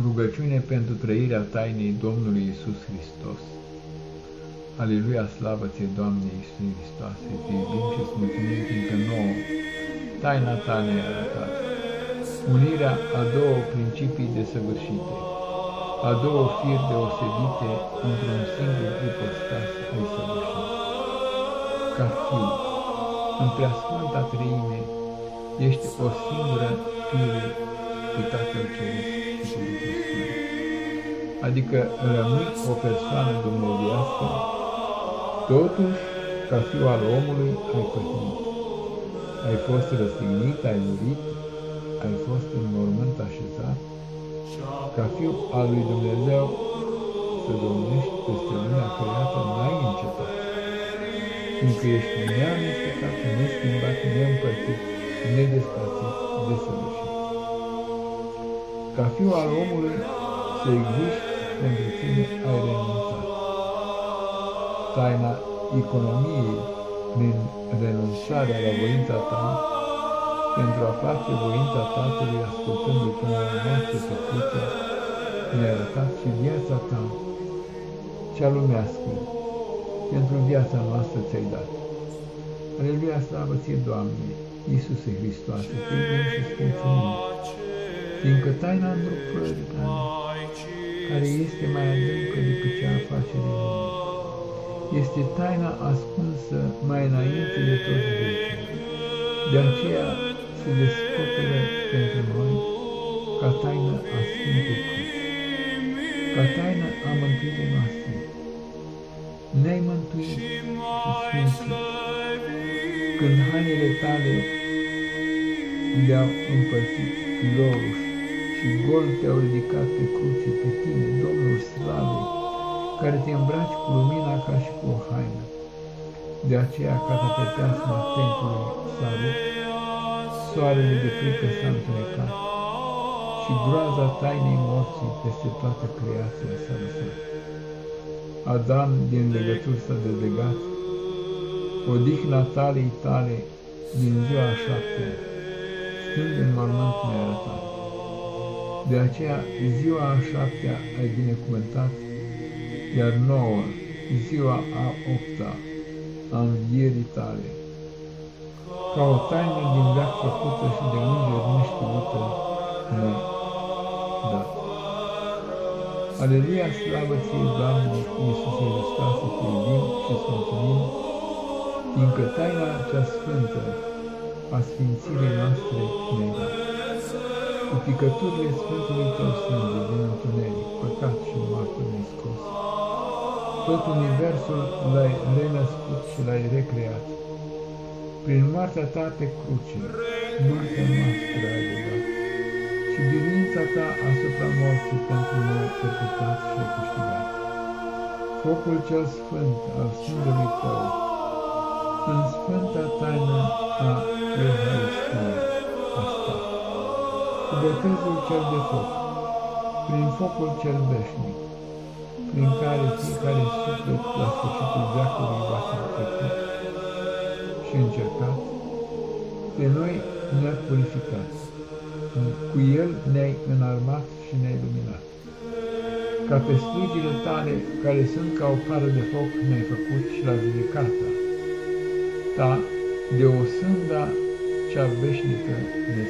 Rugăciune pentru trăirea tainei Domnului Isus Hristos. Aleluia, slavă ție, Doamne Iisus Hristoase, te iubim și îți mulțumim, fiindcă nouă taina ta ne-ai arătat. Unirea a două principii desăvârșite, a două firi deosebite într-un singur ipostas ai săvârșit. Ca Fiu, în preasfânta treime, ești o singură fire cu Tatăl Ceresc Adică rămâi o persoană dumnezeiască, totuși, ca fiu al omului, ai pătimit. Ai fost răstignit, ai murit, ai fost în mormânt așezat, ca fiu al lui Dumnezeu să domnești peste lumea creată n-ai încetat, fiindcă ești neamestecat, neschimbat, neîmpărțit, nedespărțit, desăvârșit. Ca fiu al omului să existi pentru tine ai renunțat. Taina economiei prin renunțarea la voința ta, pentru a face voința Tatălui ascultându-i până la moarte pe cruce, mi-a arătat și viața ta, cea lumească, pentru viața noastră ți-ai dat. Aleluia, slavă ție, Doamne, Iisuse Hristoase, te iubim și îți mulțumim fiindcă taina întrupării tale, care este mai adâncă decât cea a facerii lumii, este taina ascunsă mai înainte de toți vecii. De aceea se descoperă pentru noi ca taină a Sfintei Cruci, ca taină a mântuirii noastre. Ne-ai mântuit și sfințit când hainele tale le-au împărțit filoruși și gol te-au ridicat pe cruce pe tine, Domnul Slavei, care te îmbraci cu lumina ca și cu o haină. De aceea catapeteasma templului s-a rupt, soarele de frică s-a întunecat și groaza tainei morții peste toată creația s-a lăsat. Adam din legături s-a dezlegat, odihna talei tale din ziua a șaptea, stând în mormânt mi-a arătat. De aceea, ziua a șaptea ai binecuvântat, iar nouă, ziua a opta, a învierii tale. Ca o taină din veac făcută și de îngeri neștiută, ne dat. Aleluia, slavă ție, Doamne, Iisuse Hristos, să te iubim și să mulțumim, fiindcă taina cea sfântă a sfințirii noastre ne-ai dat cu picăturile Sfântului Tău sânge din întuneric, păcat și moarte ne scos. Tot universul l-ai renăscut și l-ai recreat. Prin moartea Ta pe cruce, moartea noastră ai legat, și biruința Ta asupra morții pentru noi percutat și ai câștigat. Focul cel sfânt al sângelui Tău, în sfânta taină a Euharistiei, cu botezul cel de foc, prin focul cel veșnic, prin care fiecare suflet la sfârșitul veacului va fi trecut și încercat, pe noi ne-a purificat, cu el ne-ai înarmat și ne-ai luminat. Ca pe slujile tale, care sunt ca o pară de foc, ne-ai făcut și la judecata ta, de o sânda cea veșnică ne